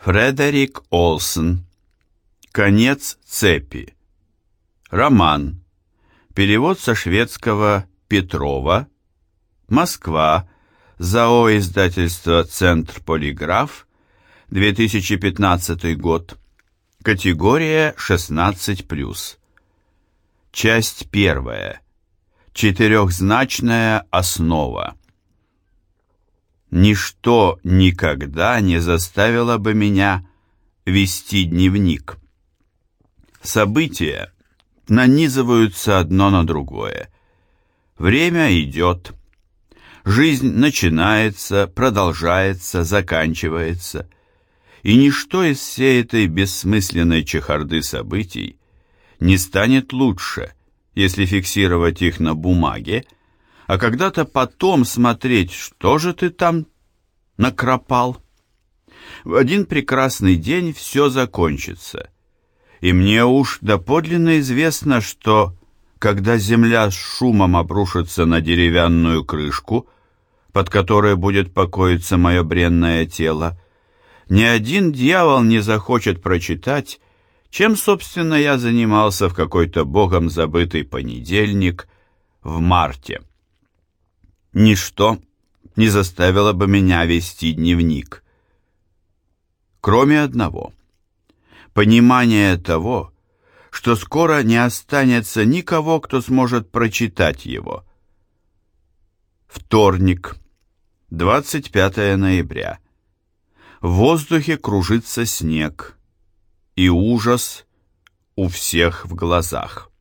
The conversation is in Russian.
Фредерик Олсен. Конец цепи. Роман. Перевод со шведского Петрова. Москва. ЗАО издательство «Центр Полиграф», 2015 год. Категория 16+. Часть первая. Четырехзначная основа. Ничто никогда не заставило бы меня вести дневник. События нанизываются одно на другое. Время идет. Жизнь начинается, продолжается, заканчивается. И ничто из всей этой бессмысленной чехарды событий не станет лучше, если фиксировать их на бумаге, а когда-то потом смотреть, что же ты там накропал. В один прекрасный день все закончится. И мне уж доподлинно известно, что, когда земля с шумом обрушится на деревянную крышку, под которой будет покоиться мое бренное тело, ни один дьявол не захочет прочитать, чем, собственно, я занимался в какой-то богом забытый понедельник в марте. Ничто не заставило бы меня вести дневник. Кроме одного. Понимание того, что скоро не останется никого, кто сможет прочитать его. Вторник, 25 ноября. В воздухе кружится снег, и ужас у всех в глазах.